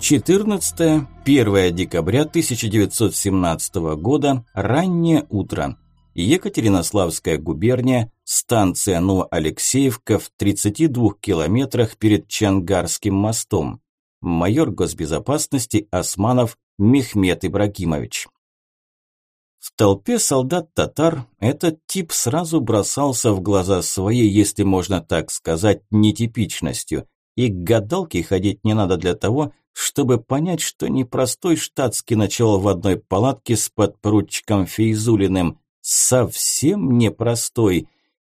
14-1 декабря 1917 года, раннее утро. Екатеринославская губерния, станция Новоалексеевка в 32 километрах перед Чангарским мостом. Майор госбезопасности Османов Мехмед Ибрагимович. В толпе солдат-татар этот тип сразу бросался в глаза своей, если можно так сказать, нетипичностью. И к гадалке ходить не надо для того, чтобы понять, что непростой штатский начал в одной палатке с подпоручиком Фейзулиным. Совсем непростой.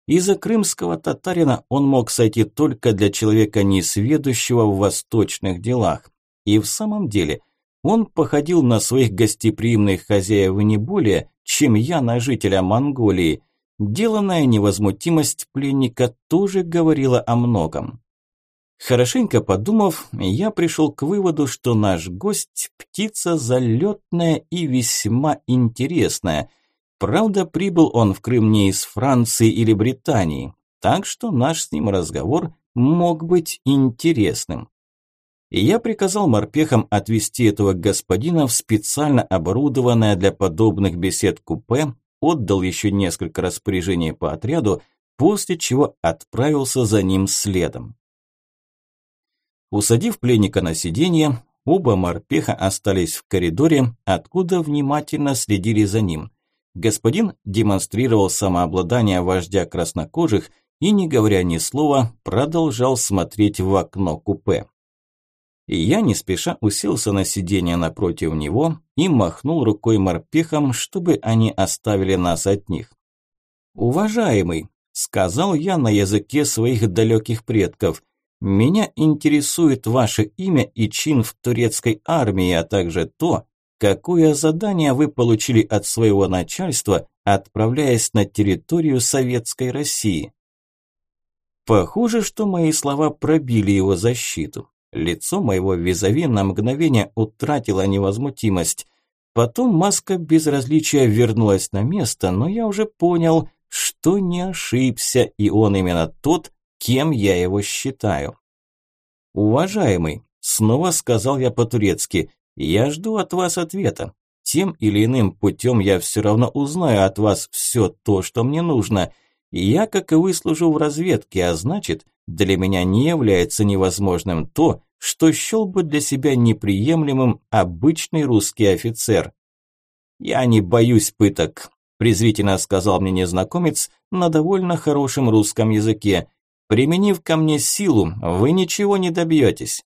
Из-за крымского татарина он мог сойти только для человека несведущего в восточных делах. И в самом деле, он походил на своих гостеприимных хозяев не более, чем я на жителя Монголии. Деланная невозмутимость пленника тоже говорила о многом. Хорошенько подумав, я пришел к выводу, что наш гость – птица залетная и весьма интересная. Правда, прибыл он в Крым не из Франции или Британии, так что наш с ним разговор мог быть интересным. Я приказал морпехам отвезти этого господина в специально оборудованное для подобных бесед купе, отдал еще несколько распоряжений по отряду, после чего отправился за ним следом. Усадив пленника на сиденье, оба морпеха остались в коридоре, откуда внимательно следили за ним. Господин демонстрировал самообладание вождя краснокожих и, не говоря ни слова, продолжал смотреть в окно купе. И я не спеша уселся на сиденье напротив него и махнул рукой морпехам, чтобы они оставили нас от них. «Уважаемый», – сказал я на языке своих далеких предков – меня интересует ваше имя и чин в турецкой армии, а также то, какое задание вы получили от своего начальства, отправляясь на территорию Советской России. Похоже, что мои слова пробили его защиту. Лицо моего визави на мгновение утратило невозмутимость. Потом маска безразличия вернулась на место, но я уже понял, что не ошибся, и он именно тот, кем я его считаю. «Уважаемый», – снова сказал я по-турецки, – «я жду от вас ответа. Тем или иным путем я все равно узнаю от вас все то, что мне нужно. Я, как и вы, служу в разведке, а значит, для меня не является невозможным то, что счел бы для себя неприемлемым обычный русский офицер. «Я не боюсь пыток», – презрительно сказал мне незнакомец на довольно хорошем русском языке. Применив ко мне силу, вы ничего не добьетесь.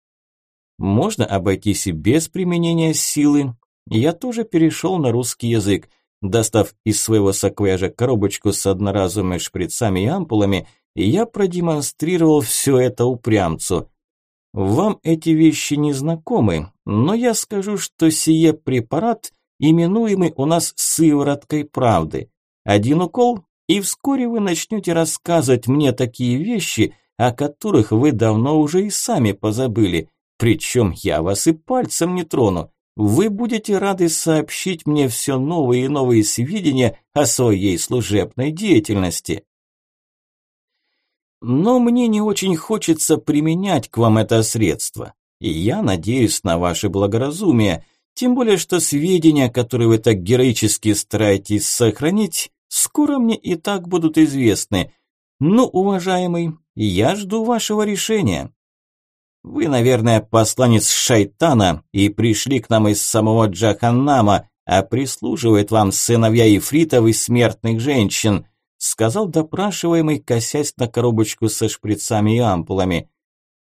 Можно обойтись и без применения силы. Я тоже перешел на русский язык. Достав из своего саквояжа коробочку с одноразовыми шприцами и ампулами, я продемонстрировал все это упрямцу. Вам эти вещи не знакомы, но я скажу, что сие препарат, именуемый у нас сывороткой правды. Один укол и вскоре вы начнете рассказывать мне такие вещи, о которых вы давно уже и сами позабыли. Причем я вас и пальцем не трону. Вы будете рады сообщить мне все новые и новые сведения о своей служебной деятельности. Но мне не очень хочется применять к вам это средство. И я надеюсь на ваше благоразумие, тем более что сведения, которые вы так героически стараетесь сохранить, Скоро мне и так будут известны. Ну, уважаемый, я жду вашего решения. Вы, наверное, посланец шайтана и пришли к нам из самого Джаханнама, а прислуживает вам сыновья Ифритов и смертных женщин, сказал допрашиваемый, косясь на коробочку со шприцами и ампулами.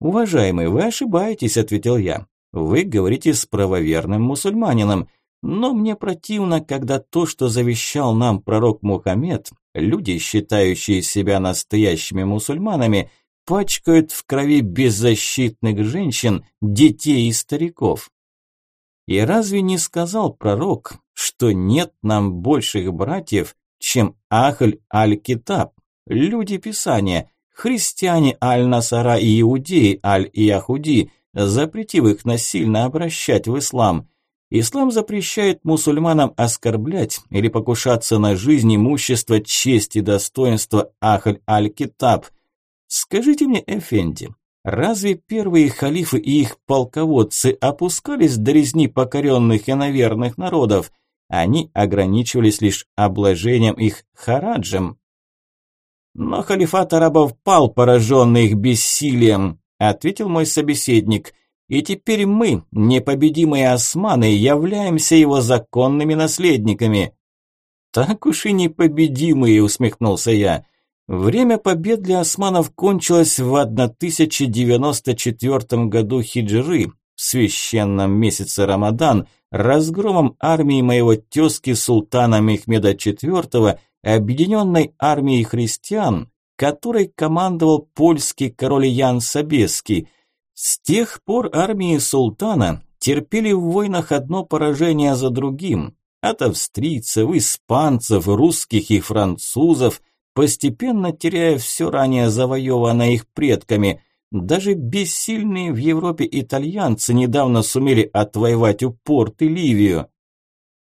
«Уважаемый, вы ошибаетесь», – ответил я. «Вы говорите с правоверным мусульманином. Но мне противно, когда то, что завещал нам пророк Мухаммед, люди, считающие себя настоящими мусульманами, пачкают в крови беззащитных женщин, детей и стариков. И разве не сказал пророк, что нет нам больших братьев, чем Ахль Аль-Китаб, люди Писания, христиане Аль-Насара и иудеи Аль-Яхуди, запретив их насильно обращать в ислам – Ислам запрещает мусульманам оскорблять или покушаться на жизнь, имущество, честь и достоинство Ахль аль-Китаб. Скажите мне, Эфенди, Разве первые халифы и их полководцы опускались до резни покоренных и наверных народов? Они ограничивались лишь обложением их хараджем. Но халифат арабов пал, пораженный их бессилием, ответил мой собеседник. И теперь мы, непобедимые османы, являемся его законными наследниками. Так уж и непобедимые, усмехнулся я. Время побед для османов кончилось в 1094 году хиджры, в священном месяце Рамадан, разгромом армии моего тезки султана Мехмеда IV, объединенной армией христиан, которой командовал польский король Ян Собеский – с тех пор армии султана терпели в войнах одно поражение за другим. От австрийцев, испанцев, русских и французов, постепенно теряя все ранее завоеванное их предками. Даже бессильные в Европе итальянцы недавно сумели отвоевать у порты Ливию.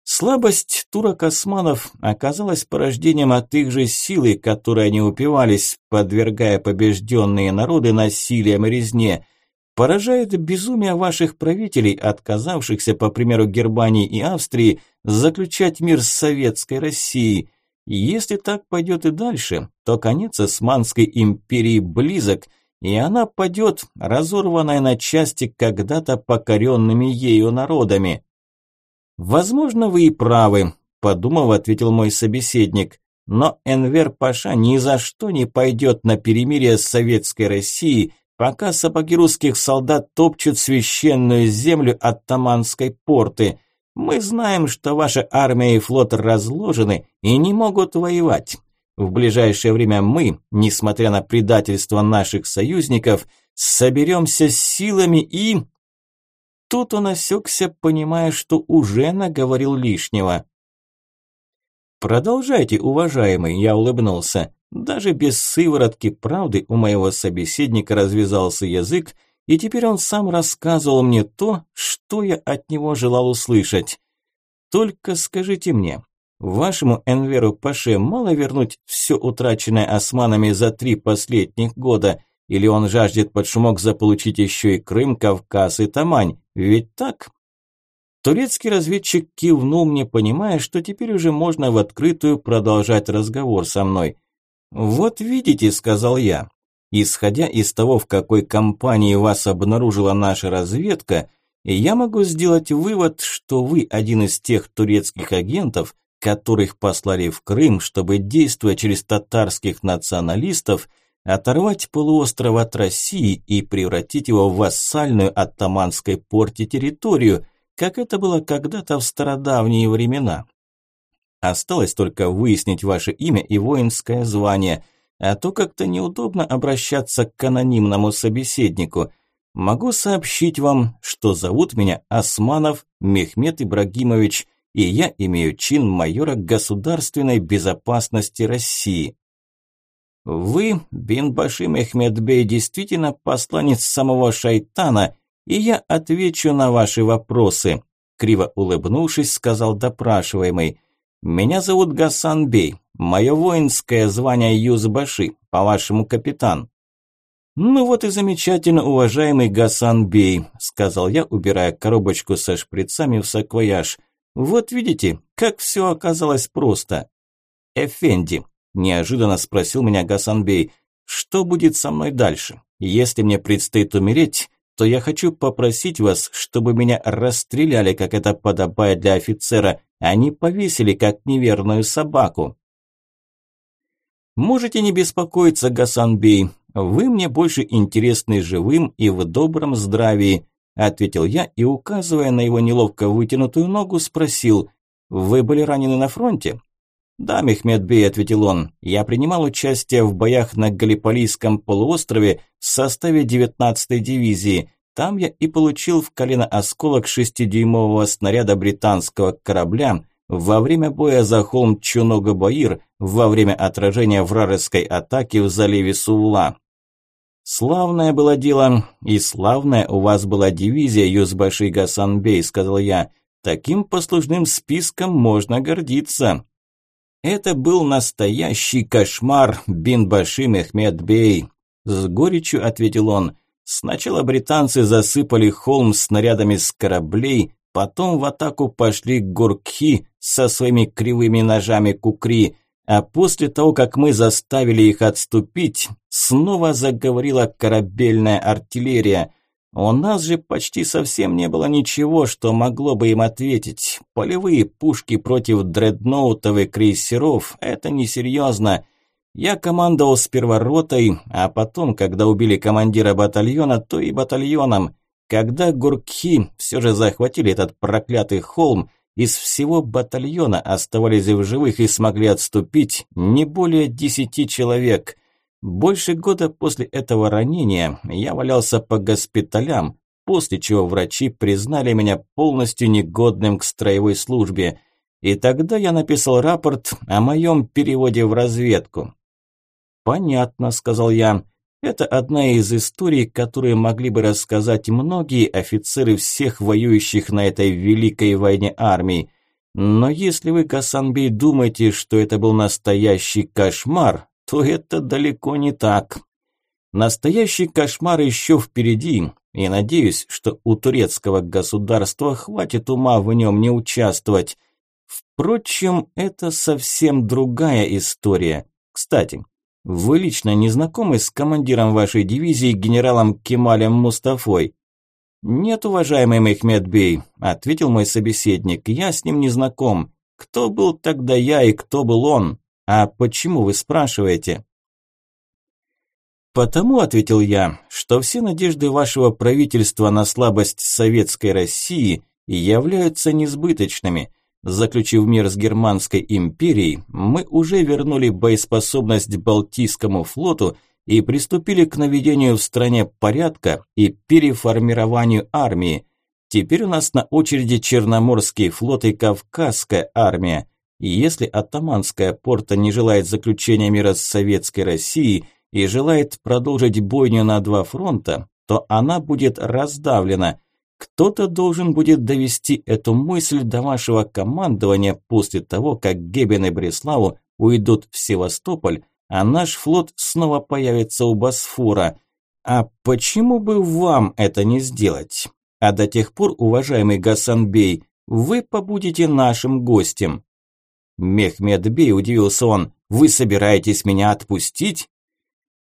Слабость турок-османов оказалась порождением от их же силы, которой они упивались, подвергая побежденные народы насилием и резне – Поражает безумие ваших правителей, отказавшихся, по примеру Германии и Австрии, заключать мир с советской Россией. Если так пойдет и дальше, то конец Османской империи близок, и она падет, разорванная на части когда-то покоренными ею народами. «Возможно, вы и правы», – подумав, ответил мой собеседник. «Но Энвер Паша ни за что не пойдет на перемирие с Советской Россией, пока сапоги русских солдат топчут священную землю от Таманской порты. Мы знаем, что ваша армия и флот разложены и не могут воевать. В ближайшее время мы, несмотря на предательство наших союзников, соберемся с силами и...» Тут он осекся, понимая, что уже наговорил лишнего. «Продолжайте, уважаемый», – я улыбнулся. Даже без сыворотки правды у моего собеседника развязался язык, и теперь он сам рассказывал мне то, что я от него желал услышать. Только скажите мне, вашему Энверу Паше мало вернуть все утраченное османами за три последних года, или он жаждет под шумок заполучить еще и Крым, Кавказ и Тамань, ведь так? Турецкий разведчик кивнул мне, понимая, что теперь уже можно в открытую продолжать разговор со мной – «Вот видите», – сказал я, – «исходя из того, в какой компании вас обнаружила наша разведка, я могу сделать вывод, что вы один из тех турецких агентов, которых послали в Крым, чтобы, действуя через татарских националистов, оторвать полуостров от России и превратить его в вассальную оттаманской порте территорию, как это было когда-то в стародавние времена. Осталось только выяснить ваше имя и воинское звание, а то как-то неудобно обращаться к анонимному собеседнику. Могу сообщить вам, что зовут меня Османов Мехмед Ибрагимович, и я имею чин майора государственной безопасности России. Вы, Бинбаши Мехмедбей, действительно посланец самого шайтана, и я отвечу на ваши вопросы, криво улыбнувшись, сказал допрашиваемый. «Меня зовут Гасан Бей. Мое воинское звание Юзбаши, по-вашему, капитан». «Ну вот и замечательно, уважаемый Гасан Бей», – сказал я, убирая коробочку со шприцами в саквояж. «Вот видите, как все оказалось просто». «Эфенди», – неожиданно спросил меня Гасан Бей, – «что будет со мной дальше? Если мне предстоит умереть, то я хочу попросить вас, чтобы меня расстреляли, как это подобает для офицера, они повесили, как неверную собаку. Можете не беспокоиться, Гасанбей. Вы мне больше интересны живым и в добром здравии, ответил я и, указывая на его неловко вытянутую ногу, спросил, вы были ранены на фронте? «Да, Мехмедбей», – ответил он, – «я принимал участие в боях на Галиполийском полуострове в составе 19-й дивизии. Там я и получил в колено осколок шестидюймового снаряда британского корабля во время боя за холм Чунога-Баир во время отражения вражеской атаки в заливе Сувла. «Славное было дело, и славная у вас была дивизия Юзбаши Гасанбей», – сказал я. «Таким послужным списком можно гордиться». Это был настоящий кошмар, Бинбаши Мехмед Бей. С горечью ответил он. Сначала британцы засыпали холм снарядами с кораблей, потом в атаку пошли гуркхи со своими кривыми ножами кукри, а после того, как мы заставили их отступить, снова заговорила корабельная артиллерия. У нас же почти совсем не было ничего, что могло бы им ответить. Полевые пушки против дредноутов и крейсеров – это несерьезно. Я командовал сперва ротой, а потом, когда убили командира батальона, то и батальоном. Когда гуркхи все же захватили этот проклятый холм, из всего батальона оставались в живых и смогли отступить не более десяти человек. Больше года после этого ранения я валялся по госпиталям, после чего врачи признали меня полностью негодным к строевой службе. И тогда я написал рапорт о моем переводе в разведку. «Понятно», – сказал я. «Это одна из историй, которые могли бы рассказать многие офицеры всех воюющих на этой великой войне армий. Но если вы, Касанбей, думаете, что это был настоящий кошмар, то это далеко не так. Настоящий кошмар еще впереди, и надеюсь, что у турецкого государства хватит ума в нем не участвовать. Впрочем, это совсем другая история. Кстати, вы лично не знакомы с командиром вашей дивизии генералом Кемалем Мустафой? Нет, уважаемый Мехмедбей, ответил мой собеседник. Я с ним не знаком. Кто был тогда я и кто был он? А почему вы спрашиваете? Потому, ответил я, что все надежды вашего правительства на слабость советской России являются несбыточными. Заключив мир с Германской империей, мы уже вернули боеспособность Балтийскому флоту и приступили к наведению в стране порядка и переформированию армии. Теперь у нас на очереди Черноморский флот и Кавказская армия. И если атаманская порта не желает заключения мира с Советской Россией и желает продолжить бойню на два фронта, то она будет раздавлена – кто-то должен будет довести эту мысль до вашего командования после того, как Гебен и Бреславу уйдут в Севастополь, а наш флот снова появится у Босфора. А почему бы вам это не сделать? А до тех пор, уважаемый Гасанбей, вы побудете нашим гостем. Мехмедбей, удивился он, вы собираетесь меня отпустить?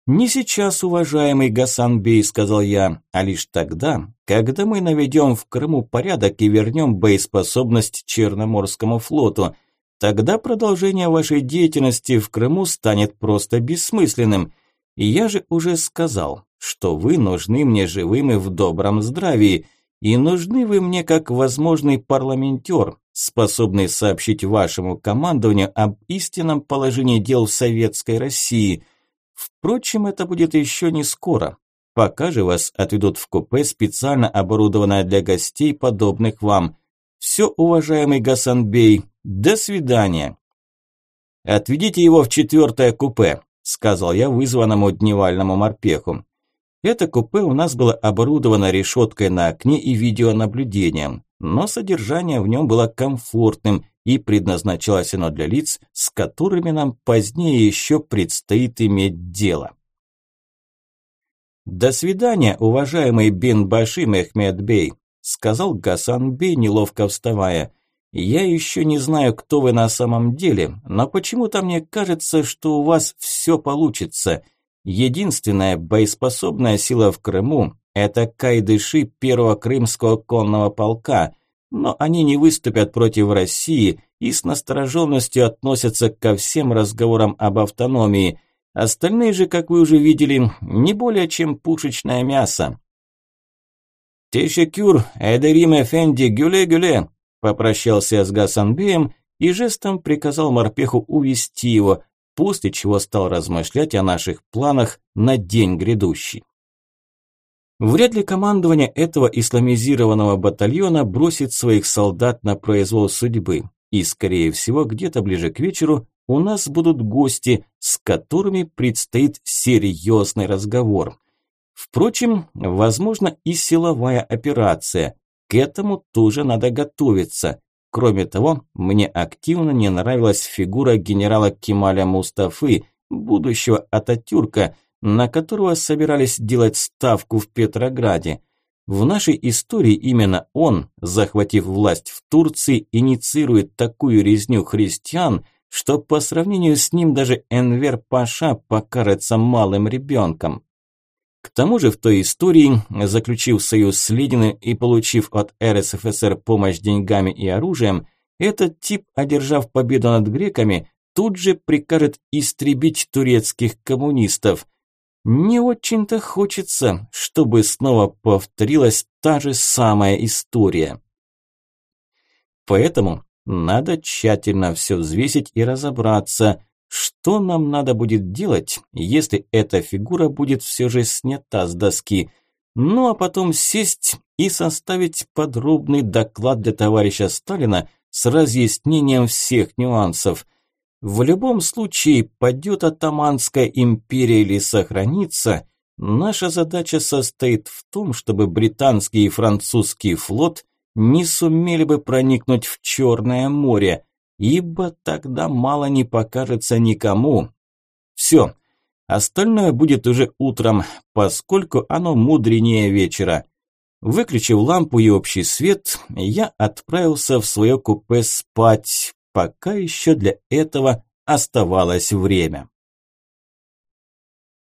«Не сейчас, уважаемый Гасанбей», – сказал я, – «а лишь тогда, когда мы наведем в Крыму порядок и вернем боеспособность Черноморскому флоту. Тогда продолжение вашей деятельности в Крыму станет просто бессмысленным. И я же уже сказал, что вы нужны мне живым и в добром здравии, и нужны вы мне как возможный парламентер, способный сообщить вашему командованию об истинном положении дел в Советской России – Впрочем, это будет еще не скоро. Пока же вас отведут в купе, специально оборудованное для гостей, подобных вам. Все, уважаемый Гасанбей, до свидания. Отведите его в четвертое купе, сказал я вызванному дневальному морпеху. Это купе у нас было оборудовано решеткой на окне и видеонаблюдением, но содержание в нем было комфортным и предназначалось оно для лиц, с которыми нам позднее еще предстоит иметь дело. «До свидания, уважаемый Бин Баши Мехмед Бей», сказал Гасан Бей, неловко вставая. «Я еще не знаю, кто вы на самом деле, но почему-то мне кажется, что у вас все получится. Единственная боеспособная сила в Крыму – это кайдыши первого крымского конного полка – но они не выступят против России и с настороженностью относятся ко всем разговорам об автономии. Остальные же, как вы уже видели, не более чем пушечное мясо. «Тешекюр, Эдерим Эфенди, гюле-гюле!» попрощался с Гасанбеем и жестом приказал морпеху увести его, после чего стал размышлять о наших планах на день грядущий. Вряд ли командование этого исламизированного батальона бросит своих солдат на произвол судьбы. И, скорее всего, где-то ближе к вечеру у нас будут гости, с которыми предстоит серьезный разговор. Впрочем, возможно и силовая операция. К этому тоже надо готовиться. Кроме того, мне активно не нравилась фигура генерала Кемаля Мустафы, будущего Ататюрка, на которого собирались делать ставку в Петрограде. В нашей истории именно он, захватив власть в Турции, инициирует такую резню христиан, что по сравнению с ним даже Энвер Паша покажется малым ребенком. К тому же в той истории, заключив союз с Лединым и получив от РСФСР помощь деньгами и оружием, этот тип, одержав победу над греками, тут же прикажет истребить турецких коммунистов. Не очень-то хочется, чтобы снова повторилась та же самая история. Поэтому надо тщательно все взвесить и разобраться, что нам надо будет делать, если эта фигура будет все же снята с доски. Ну а потом сесть и составить подробный доклад для товарища Сталина с разъяснением всех нюансов. В любом случае, падет Атаманская империя или сохранится, наша задача состоит в том, чтобы британский и французский флот – не сумели бы проникнуть в Черное море, ибо тогда мало не покажется никому. Все, остальное будет уже утром, поскольку оно мудренее вечера. Выключив лампу и общий свет, я отправился в свое купе спать, пока еще для этого оставалось время.